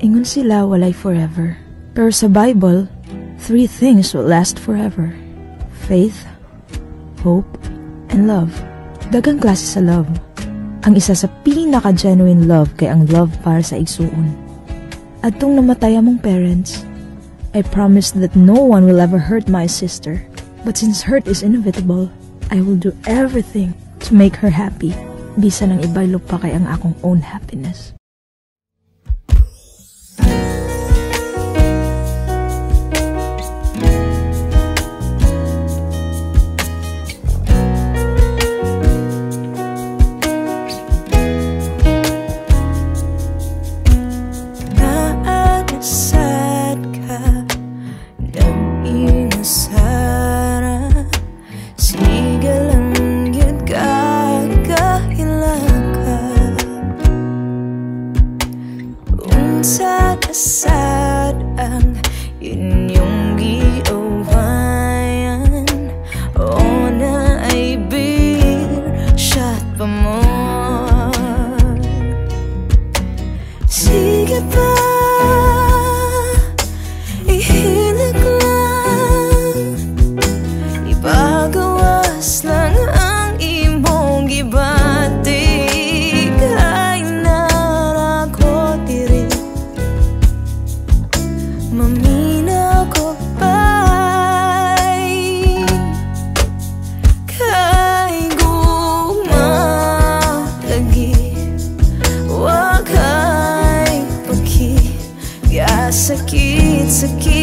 Ingon sila walay forever. Pero sa Bible, three things will last forever. Faith, hope, and love. Dagang klase sa love. Ang isa sa pinaka-genuine love kay ang love para sa igsuon. At tung namatay among parents, I promise that no one will ever hurt my sister. But since hurt is inevitable, I will do everything to make her happy. Bisa ng ibaylo pa kay ang akong own happiness. Nasad ang inyong giawayan O na ay beer shot pa mo Sige pa again.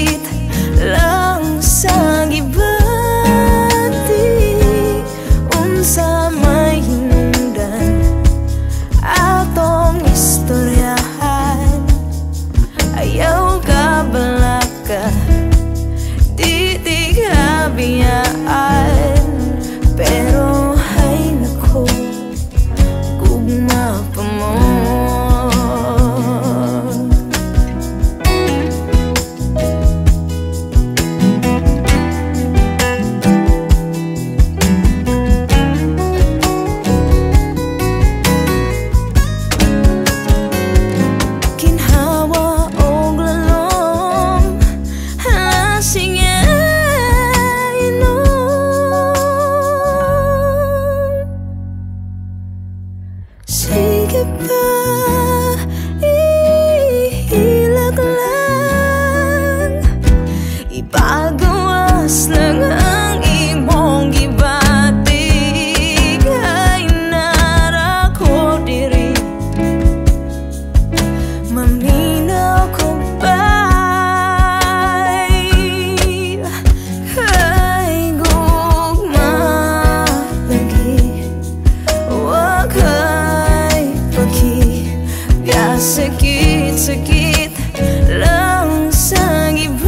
sakit-sakit langsung ibati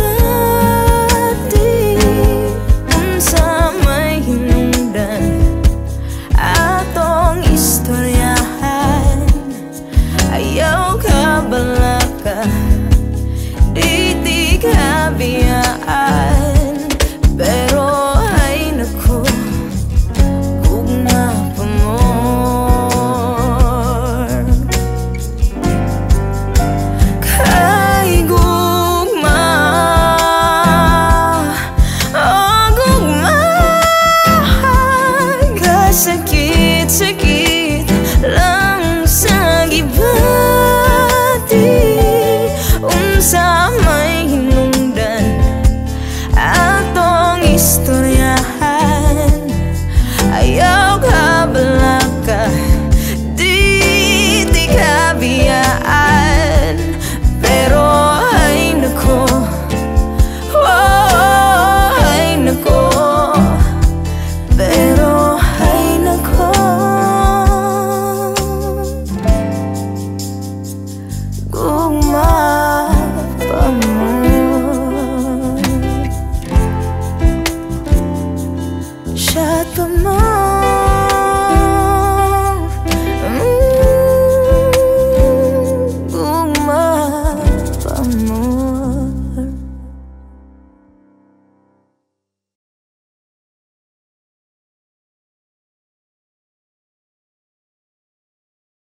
sama hinungdan atong istoryahan ayaw ka balaka di tiga biyaan